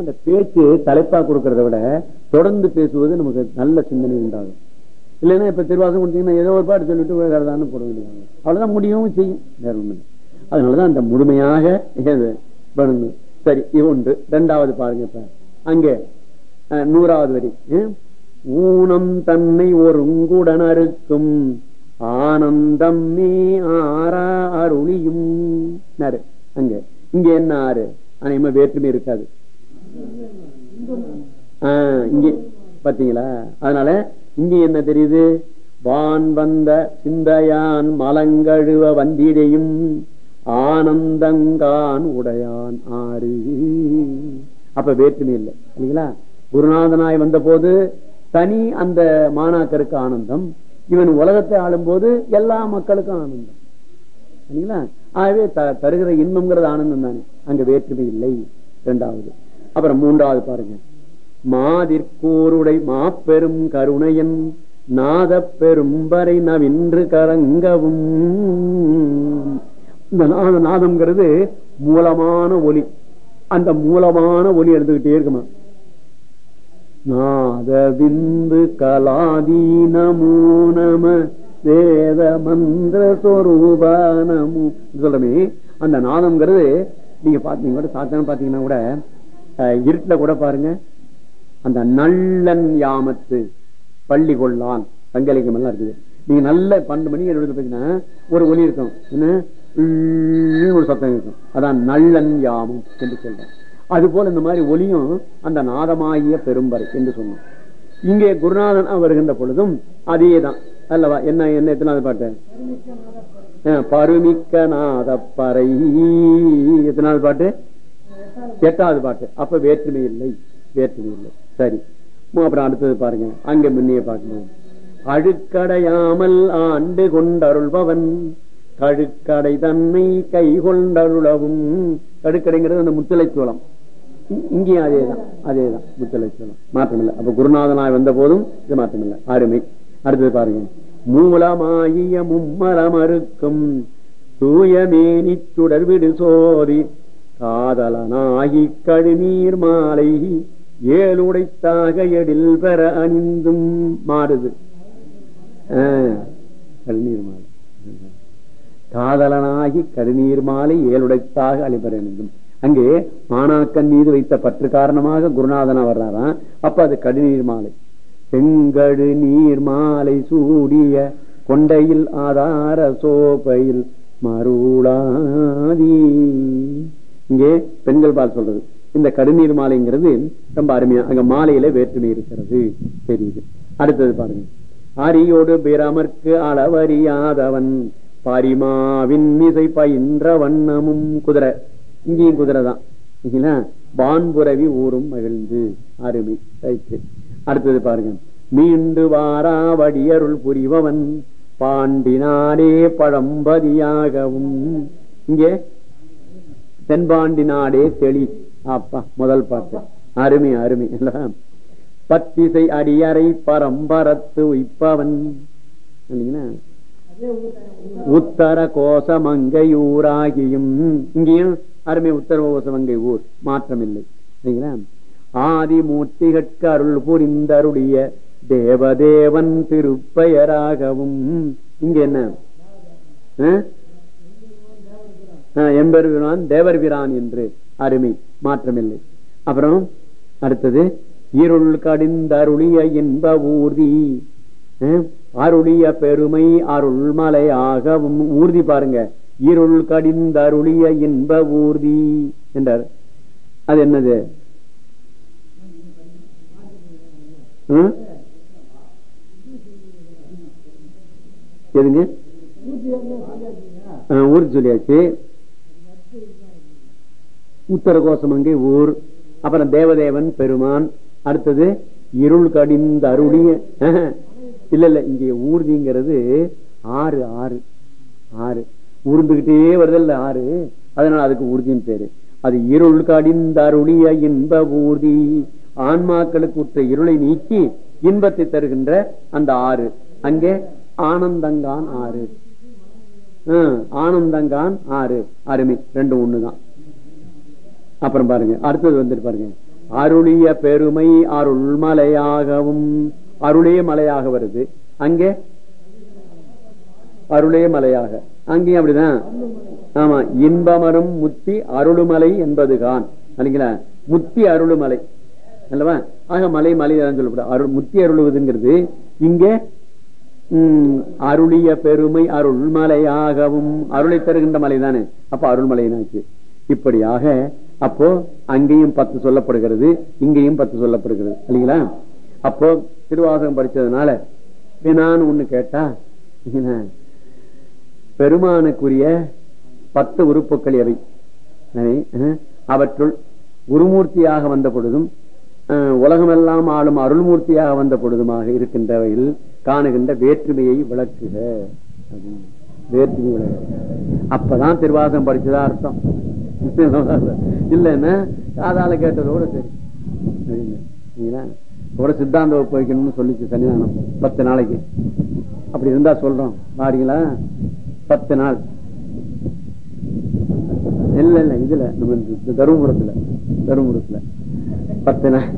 அந்த பேச்சு தலைப்பா கொடுக்கறத விட தொடர்ந்து பேசுவது நமக்கு நல்ல சிந்தனை உண்டாகும். இல்லைன்னா இப்ப திருவாசம் கொடுத்தீங்கன்னா ஏதோ ஒரு பாட்டு சொல்லிட்டு வேறதான்னு போட வேண்டியது அவ்வளவுதான் முடியவும் செய்யும். வேற ஒண்ணு அதனாலதான் அந்த முழுமையாக பண்ணணும் சரி இது ஒன்று. ரெண்டாவது பாருங்க இப்ப. அங்கே நூறாவது வரி. ஊனம் தன்னை ஒருங்குடன் அறுக்கும். ஆனந்தம் நீ ஆறா அருளியும். அங்க. இங்க என்ன ஆறு? அனைமா வேற்றுமை இருக்காது. இங்க பாத்தீங்களா? அதனால இங்க என்ன தெரியுது? வான் வந்த சிந்தையான் மலங்கழுவ வந்திடையும் ஆனந்தங்கான் உடையான் ஆறு. அப்ப வேற்றுமை இல்லை இல்லைங்களா? குருநாதனாய் வந்த போது தனி அந்த மாணாக்கருக்கு ஆனந்தம் இவன் உலகத்தை ஆளும் போது எல்லா மக்களுக்கும் ஆனந்தம். சரிங்களா ஆகவே த- தருகிற இன்பம்ங்கிறது ஆனந்தம் தானே. அங்க வேற்றுமை இல்லை. இரண்டாவது அப்புறம் மூன்றாவது பாருங்க. மாதிற்கூருடை மாப்பெரும் கருணையன் நாத பெரும்பரை நவின்று கரங்கவும். இந்த நாத நாதம்ங்கிறது மூலமான ஒலி. அந்த மூலமான ஒலி எடுத்துக்கிட்டே இருக்குமா? நாத விந்து கலாதீனமூனம வேத மந்திர சொரூபானமு சொல்றமே அந்த நாதம்ங்கிறது நீங்க பாத்தீங்க கூட சாத்தான பாத்தீங்கன்னா கூட இருட்டில் கூட பாருங்க. அந்த நல்லன் யாமத்து பள்ளி கொள்ளான். சங்கலிங்கம் எல்லாம் இருக்குது. நீங்க நல்ல பன்னெண்டு மணிக்கு எழுதி பார்த்தீங்கன்னா ஒரு ஒலி இருக்கும். என்ன? ஒரு சத்தம் இருக்கும் அதான் நல்லன் யாமம் என்று சொல்றேன் அது போல இந்த மாதிரி ஒலியும் அந்த நாதமாகிய பெரும்பறை என்று சொன்னோம் இங்கே குருநாதன் வருகின்ற பொழுதும் அதே தான் அல்லவா என்ன என்ன எத்தனாவது பாட்டு பருமிக்க நாதப்பறை எத்தனாவது பாட்டு எட்டாவது பாட்டு. அப்ப வேற்றுமை இல்லை. வேற்றுமை இல்லை. சரி. அப்புறம் அடுத்தது பாருங்க. அங்க முன்னைய பார்க்கணும். அழுக்கடையாமல் ஆண்டு கொண்டருள்பவன் கழுக்கடை தன்மை கை கொண்டருளவும் கடுக்கடைங்கிறது அந்த முத்தலை சோளம். இங்கேயும் அதேதான் அதேதான் முத்தலை சோளம். மாற்றமில்லை. அப்ப குருநாதனாய் வந்த போதும் இது மாற்றமில்லை. அருமை. அடுத்தது பாருங்க. மூலமாகிய மும்மரமறுக்கும் தூயமேனி சுடர்விடு சோதி காதலனாகி கழுநீர் மாலை ஏழுடைத்தாக எடில் பெற அணிந்தும் மாறுது. கழுநீர் மாலை. காதலனாகி கருநீர் மாலை ஏழுடைத்தாக அழிபெற அணிந்தும். அங்கே மாணாக்கன் மீது வைத்த பற்று காரணமாக குருநாதனா வர்றாராம் அப்ப அது கடுநீர் மாலை. செங்கடு நீர் மாலை சூடிய கொண்டையில் ஆதார சோபையில் மருளாதி. இங்கே பெண்கள் பால் சொல்றது. இந்த கடுநீர் மாலைங்கிறது ரொம்ப அருமையா அங்க மாலையில வேற்றுமை இருக்கிறது. தெரியுது. அடுத்தது பாருங்க. அரியோடு பிரமர்க்கு அளவறியாதவன் பாரிமாவின் மிசை பயின்ற வண்ணமும் குதிரை. இங்கேயும் குதிரை தான். சரிங்களா? வான்புறவி ஊரும் மகிழ்ந்து. அருமை. ரைட்டு. அடுத்தது பாருங்க. மீண்டு வாரா வடியருள் புரிபவன் பாண்டினாரே பழம்பதியாகவும். இங்கே தென்பாண்டி நாடே தெளி. அப்பா முதல் பாட்டு. அருமை அருமை. பத்திசை அடியறை பரம்பரத்து உய்ப்பவன். இல்லைங்களா? உத்தர கோசமங்கையூராகியும் இங்கேயும் அருமை உத்தர கோசமங்கை ஊர். மாற்றமில்லை. சரிங்களா ஆதி மூர்த்திகட்கு அருள் புரிந்தருடைய தேவதேவன் திருப்பெயராகவும். இங்க என்ன? எம்பெருமான் தேவர் பிரான் என்று அருமை மாற்றமில்லை. அப்புறம் அடுத்தது இருள் கடிந்தருளிய இன்ப ஊர்தி. அருளிய பெருமை அருள்மலையாகவும் ஊர்தி பாருங்க. இருள் கடிந்தருளிய இன்ப ஊர்தி என்றார். அது என்னது? எதுங்க? ஆ, ஊர் சொல்லியாச்சு. உத்தரகோசம் அங்கே ஊர் அப்புறம் தேவதேவன் பெருமான் அடுத்தது இருள் கடிந்த அருளிய இல்ல இல்ல இங்க ஊர்திங்கிறது ஆறு ஆறு ஆறு. ஊர்ந்துகிட்டே வருதல்ல ஆறு. அதனால அதுக்கு ஊர்தின்னு பேரு. அது இருள் கடிந்த அருளிய இன்ப ஊர்தி. ஆன்மாக்களுக்கு உற்ற இருளை நீக்கி இன்பத்தை தருகின்ற அந்த ஆறு. அங்கே ஆனந்தங்கான் ஆறு. ஆனந்தங்கான் ஆறு. அருமை. ரெண்டு ஒண்ணுதான். அப்புறம் பாருங்க அடுத்தது வந்துட்டு பாருங்க. அருளிய பெருமை அருள்மலையாகவும் அருளே மலையாக வருது. அங்கே? அருளே மலையாக. அங்கேயும் அப்படிதான். ஆமா இன்பமரும் முத்தி அருளுமலை என்பதுதான். இல்லைங்களா முத்தி அருளுமலை. அல்லவா? ஆக மலை மலை சொல்லப்படும் அருள் முத்தி அருளுவதுங்கிறது இங்க உம், அருளிய பெருமை அருள்மலையாகவும் அருளை பெறுகின்ற மலை தானே. அப்ப அருள்மலைனாச்சு. இப்படியாக அப்போ அங்கேயும் பத்து சொல்லப்படுகிறது இங்கேயும் பத்து சொல்லப்படுகிறது. இல்லைங்களா? அப்போ திருவாசகம் படிச்சதுனால நான் ஒண்ணு கேட்டா என்ன, பெருமானுக்குரிய பத்து உறுப்புக்கள் எவை? அவற்றுள் குருமூர்த்தியாக வந்த பொழுதும் அஹ், உலகமெல்லாம் ஆளும் அருள்மூர்த்தியாக வந்த பொழுதுமாக இருக்கின்றவையில் காணுகின்ற வேற்றுமையை விளக்குக. வேற்றுமை விளக்கு அப்பதான் திருவாசகம் படிச்சதா அர்த்தம். இல்லைன்னா காதால கேட்டதோட சரி. சரிங்களா? கூட சித்தாந்த வகுப்பு வைக்கணும்னு சொல்லிச்சு சன்னிதானம். பத்து நாளைக்கு. அப்படி இருந்தா சொல்றோம். பாருங்களா? பத்து நாள். இல்ல இல்ல இதுல. நம்ம தருமபுரத்துல. தருமபுரத்துல. பத்து நாள்.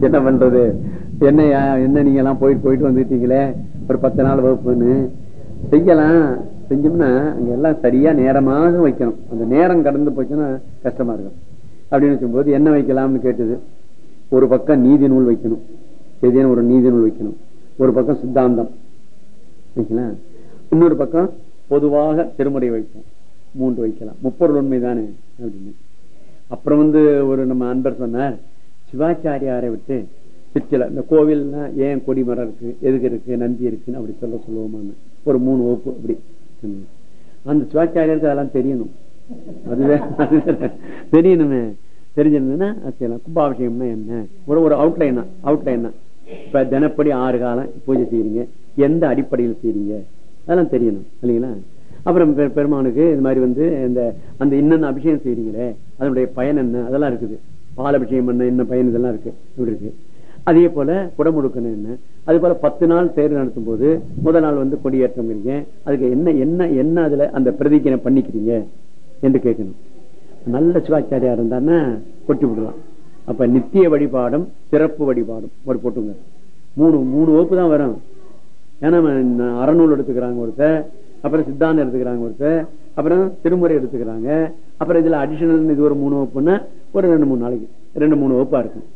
என்ன பண்றது? என்ன என்ன நீங்க எல்லாம் போயிட்டு போயிட்டு வந்துட்டீங்களே? ஒரு பத்து நாள் வகுப்புன்னு. செய்யலாம். செஞ்சோம்னா அங்க எல்லாம் சரியா நேரமாக வைக்கணும். அந்த நேரம் கடந்து போச்சுன்னா கஷ்டமா இருக்கும். அப்படின்னு வச்சும்போது என்ன வைக்கலாம்னு கேட்டது? ஒரு பக்கம் நீதி நூல் வைக்கணும். எதுன்னு ஒரு நீதி நூல் வைக்கணும். ஒரு பக்கம் சித்தாந்தம். வைக்கலாம் இன்னொரு பக்கம் பொதுவாக திருமுறை வைப்போம். மூன்று வைக்கலாம். முப்பொருள் உண்மைதானே அப்படின்னு. அப்புறம் வந்து ஒரு நம்ம அன்பர் சொன்னார் சிவாச்சாரியாரை விட்டு சிற்சில இந்த கோவில்னா ஏன் கொடிமரம் இருக்கு? எதுக்கு இருக்கு? நந்தி இருக்குன்னு அப்படி சொல்ல சொல்லுவோமான்னு. ஒரு மூணு வகுப்பு அப்படி. அந்த சிவாச்சாரியருக்கு அதெல்லாம் தெரியணும். அதுவே தெரியணுமே. தெரிஞ்சிருந்ததுன்னா அது செய்யலாம் கும்பாபிஷேகம்னா என்ன? ஒரு ஒரு அவுட்லைனா அவுட்லைனா இப்ப தினப்படி ஆறு காலம் பூஜை செய்யறீங்க எந்த அடிப்படையில் செய்யறீங்க அதெல்லாம் தெரியணும் இல்லைங்களா? அப்புறம் பெ- பெருமானுக்கு இது மாதிரி வந்து இந்த அந்த இன்னென்ன அபிஷேகம் செய்றீங்களே அதனுடைய பயன் என்ன? அதெல்லாம் இருக்குது. பால் அபிஷேகம் என்ன என்ன பயன் இதெல்லாம் இருக்கு. இப்படி இருக்கு? அதே போல குடமுழுக்கணும் என்ன? அது போல பத்து நாள் தேர் நடத்தும் போது முதல் நாள் வந்து கொடியேற்றம்ங்கிறீங்க அதுக்கு என்ன என்ன என்ன அதுல அந்த பிரதிக்கனை பண்ணிக்கிறீங்க என்று கேட்கணும். நல்ல சிவாச்சாரியா இருந்தான்னா கொட்டி விடலாம். அப்ப நித்திய வழிபாடும் சிறப்பு வழிபாடும். ஒரு போட்டுங்க. மூணு மூணு வகுப்பு தான் வரும். ஏன்னா அறநூல் எடுத்துக்கிறாங்க ஒருத்தர் அப்புறம் சித்தாந்தம் எடுத்துக்கிறாங்க ஒருத்தர் அப்புறம் திருமுறை எடுத்துக்கிறாங்க. அப்புறம் இதுல அடிஷனல் இது ஒரு மூணு வகுப்புன்னா ஒரு ரெண்டு மூணு நாளைக்கு. ரெண்டு மூணு வகுப்பா இருக்கும்.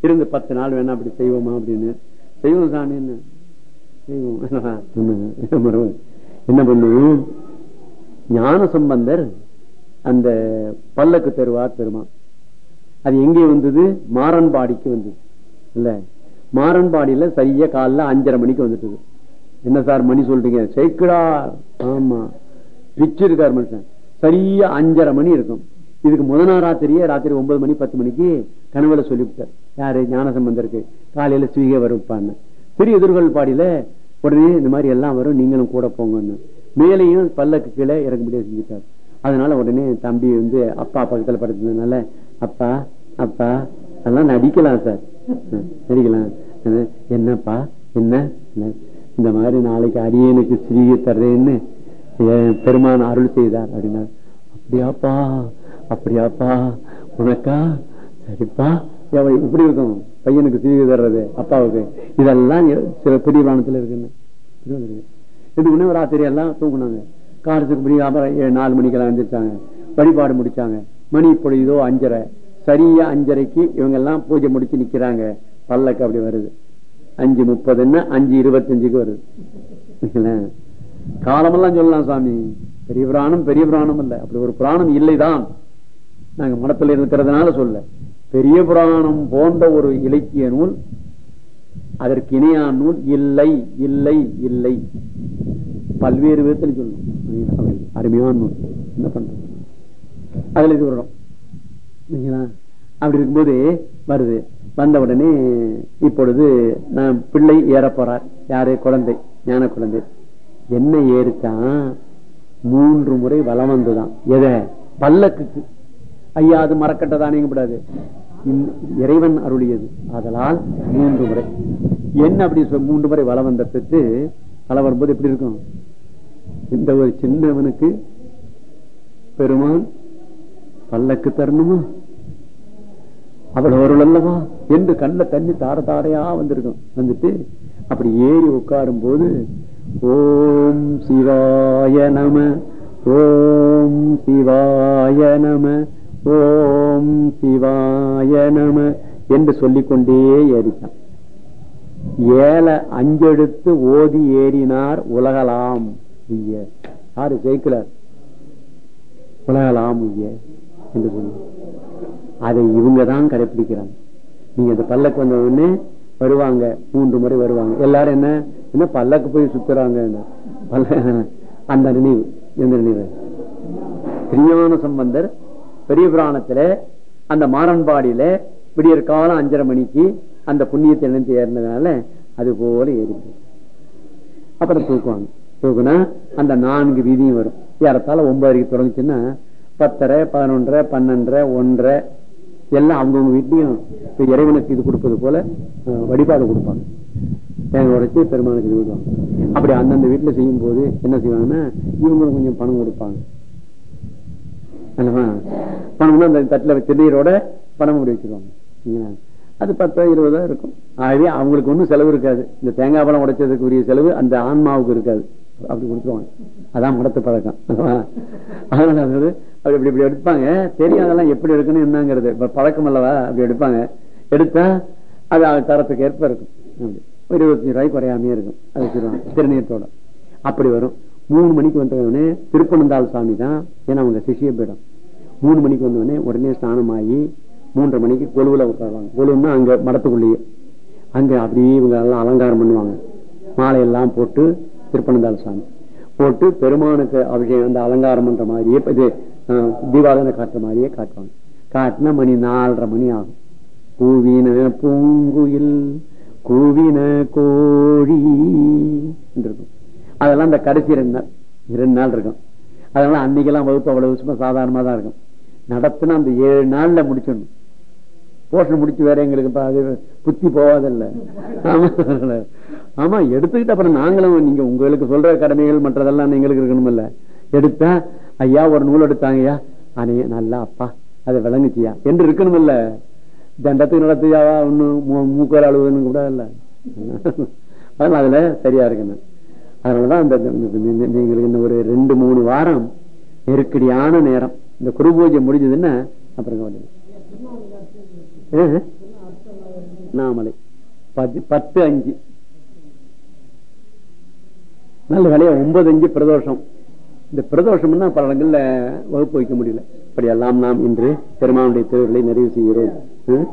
இருந்து பத்து நாள் வேணா அப்படி செய்வோமா அப்படின்னு. செய்வோம் சாமி என்ன? செய்வோம். என்ன பண்ணுவோம் ஞான சம்பந்தர் அந்த பல்லக்கு தருவார் பெருமா அது எங்கே வந்தது? மாறன்பாடிக்கு வந்தது. இல்ல? மாறன்பாடியில சரியா காலைல அஞ்சரை மணிக்கு வந்துட்டது. என்ன சார் மணி சொல்றீங்க? சைக்கிளார் ஆமா. பிச்சு இருக்கார் மனுஷன். சரியா அஞ்சரை மணி இருக்கும். இதுக்கு முத நாள் ராத்திரியே ராத்திரி ஒன்பது மணி பத்து மணிக்கு கனவுல சொல்லிவிட்டார். யாரு? ஞானசம்பந்தருக்கு. காலையில ஸ்வீகை வருப்பான்னு. பெரிய எதிர்கொள் பாடியில உடனே இந்த மாதிரி எல்லாம் வரும் நீங்களும் கூட போங்கன்னு. மேலையும் பல்லக்கு கீழே இறக்க முடியாது செஞ்சுட்டார். அதனால உடனே தம்பி வந்து அப்பா பக்கத்துல படுத்ததுனால அப்பா அப்பா அதெல்லாம் நடிக்கலாம் சார். நடிக்கலாம். என்னப்பா? என்ன? இந்த மாதிரி நாளைக்கு அடியனுக்கு ஸ்ரீகை தர்றேன்னு பெருமான் அருள் செய்தார் அப்படின்னா அப்படியாப்பா அப்படியாப்பா உனக்கா? சரிப்பா. எவ்வளவு இப்படி இருக்கும். பையனுக்கு ஸ்ரீகை தர்றது அப்பாவுக்கு. இதெல்லாம் சில பெரிய வானத்தில் இருக்குன்னு. இதுக்குன்னு இது முன்னே ராத்திரி எல்லாம் தூங்குனாங்க. காலத்துக்கு முடி அப்புறம் நாலு மணிக்கெல்லாம் எழுந்திரிச்சாங்க. வழிபாடு முடிச்சாங்க. மணி பொழுதோ அஞ்சரை. சரியா அஞ்சரைக்கு இவங்க எல்லாம் பூஜை முடிச்சு நிக்கிறாங்க. பல்லக்கு அப்படி வருது. அஞ்சு முப்பதுன்னா அஞ்சு இருபத்தஞ்சுக்கு வருது. காலமெல்லாம் சொல்லலாம் சாமி. பெரிய புராணம் பெரிய புராணம் இல்ல. அப்படி ஒரு புராணம் இல்லைதான். நாங்க மனத்தில் இருக்கிறதுனால சொல்ல. பெரிய புராணம் போன்ற ஒரு இலக்கிய நூல் அதற்கு இணையான நூல் இல்லை இல்லை இல்லை. பல்வேறு விதத்தில் சொல்லணும் அருமையான நூல். என்ன பண்றது? அதுல இது வரும் அப்படி இருக்கும்போது வருது. வந்த உடனே இப்பொழுது நான் பிள்ளை ஏற போறார். யாரு? குழந்தை. ஞான குழந்தை. என்ன ஏறிச்சான்? மூன்று முறை வளம் வந்துதான். எதை? பல்லக்குக்கு. ஐயா அது மறக்கட்டதானே கூடாது இறைவன் அருளியது. அதனால் மூன்று முறை. என்ன அப்படி சொ- மூன்று முறை வலம் வந்த பெற்று வலம் வரும்போது எப்படி இருக்கும்? இந்த ஒரு சின்னவனுக்கு பெருமான் பல்லக்கு தரணுமா? அவள் வருள் அல்லவா? என்று கண்ணுல தண்ணி தார தாரையா வந்திருக்கும். வந்துட்டு அப்படி ஏறி உட்காரும் போது ஓம் சிவாய நம ஓம் சிவாய நம ஓம் சிவாய நம என்று சொல்லிக்கொண்டே ஏறிட்டான் ஏழை அஞ்செடுத்து ஓதி ஏறினார் உலகலாம் உய்ய. யாரு ஜெயிக்கலார் உலகலாம் உய்ய என்று சொல்லி அதை இவங்க தான் கடைபிடிக்கிறாங்க நீங்க அந்த பல்லக்கு வந்த உடனே வருவாங்க மூன்று முறை வருவாங்க. எல்லாரும் என்ன? என்ன பல்லக்கு போய் சுத்துறாங்க? பல்ல அந்த நினைவு எந்த நினைவு? திருஞான சம்பந்தர் பெரிய புராணத்துல அந்த மாறன்பாடியில விடியற் காலம் அஞ்சரை மணிக்கு அந்த புண்ணியத்தை நினைத்து ஏறினதுனால அது போல ஏறிச்சு அப்புறம் தூக்குவாங்க. தூக்குனா அந்த நான்கு வீதியும் வரும். ஏறத்தால ஒன்பது வரைக்கும் தொடங்குச்சுன்னா பத்தரை பதினொன்றரை பன்னெண்டரை ஒன்றரை எல்லாம் அவங்கவுங்க வீட்லையும் இறைவனுக்கு இது கொடுப்பது போல அஹ், வழிபாடு கொடுப்பாங்க. தேங்காய் உடைச்சு பெருமானுக்கு இது கொடுப்பாங்க அப்படி அந்தந்த வீட்டுல செய்யும் போது என்ன செய்வாங்கன்னா இவங்களும் கொஞ்சம் பணம் கொடுப்பாங்க. பணம்னா அந்த தட்டுல திருநீரோட பணம் முடி வச்சிருவாங்க. அது பத்தோ இருபதோ இருக்கும். ஆகவே அவங்களுக்கு ஒன்றும் செலவு இருக்காது. இந்த தேங்காய் பழம் உடைச்சதுக்கு உரிய செலவு அந்த ஆன்மாவுக்கு இருக்காது. அப்படி கொடுத்துருவாங்க. அதான் மடத்து பழக்கம். அதனால அது அப்படி இப்படி இப்படி எடுப்பாங்க. தெரியும் அதெல்லாம் எப்படி எடுக்கணும் என்னங்கிறது. இப்போ பழக்கம் அல்லவா? அப்படி எடுப்பாங்க. எடுத்தா அது அது தரத்துக்கு ஏற்ப இருக்கும். இருபத்தஞ்சு ரூபாய்க்கு குறையாமையே இருக்கும். அது வச்சிருவாங்க. திருநீரத்தோட அப்படி வரும். மூணு மணிக்கு வந்தவனே திருப்பனந்தாள் சாமி தான் ஏன்னா அவங்க சிஷிய பீடம். மூணு மணிக்கு வந்தவனே உடனே ஸ்நானம் ஆகி மூன்றரை மணிக்கு கொழுவில் உட்காருவாங்க. கொழுவுன்னா அங்க மடத்துக்குள்ளேயே. அங்க அப்படியே இவங்க எல்லாம் அலங்காரம் பண்ணுவாங்க. மாலையெல்லாம் போட்டு திருப்பனந்தாள் சாமி. போட்டு பெருமானுக்கு அபிஷேகம் அந்த அலங்காரம் பண்ற மாதிரியே இது தீபாவளி காட்டுற மாதிரியே காட்டுவாங்க. காட்டினா மணி நாலரை மணி ஆகும். கூவின பூங்குயில் கூவின கோழி இருக்கும் அதெல்லாம் இந்த கடைசி ரெண்டு நாள். ரெண்டு நாள் இருக்கும். அதனால அன்னைக்கெல்லாம் வகுப்பு அவ்வளவு விஷயமா சாதாரணமா தான் இருக்கும். நடத்தினா அந்த ஏழு நாள்ல முடிச்சிடணும். போஷன் முடிச்சு வேற எங்களுக்கு அது புத்தி போவாதில்ல ஆமா. ஆமா எடுத்துக்கிட்டு அப்புறம் நாங்களும் நீங்க உங்களுக்கு சொல்ற கடமைகள் மற்றதெல்லாம் எங்களுக்கு இருக்கணும்ல எடுத்தா ஐயா ஒரு நூல் எடுத்தாங்கய்யா. அனே நல்லா அப்பா அதை விளங்குச்சியா? என்று இருக்கணும்ல தண்டத்துக்கு நடத்தியாவா ஒன்னும் மூக்கர் அழுவதுன்னு கூட இல்ல. அதனால அதுல சரியா இருக்கணும். அதனாலதான் அந்த நீங்களுக்கு இந்த ஒரு ரெண்டு மூணு வாரம் நெருக்கடியான நேரம். இந்த குரு பூஜை முடிஞ்சதுன்னா அப்புறம் நாமலை பத்து பத்து அஞ்சு. நல்ல வேலையா? ஒன்பது அஞ்சு பிரதோஷம். இந்த பிரதோஷம்னா பல இடங்கள்ல வகுப்பு வைக்க முடியல. இப்படி எல்லாம் நாம் இன்று பெருமானுடைய தேர்வுகளை நிறைவு செய்கிறோம்.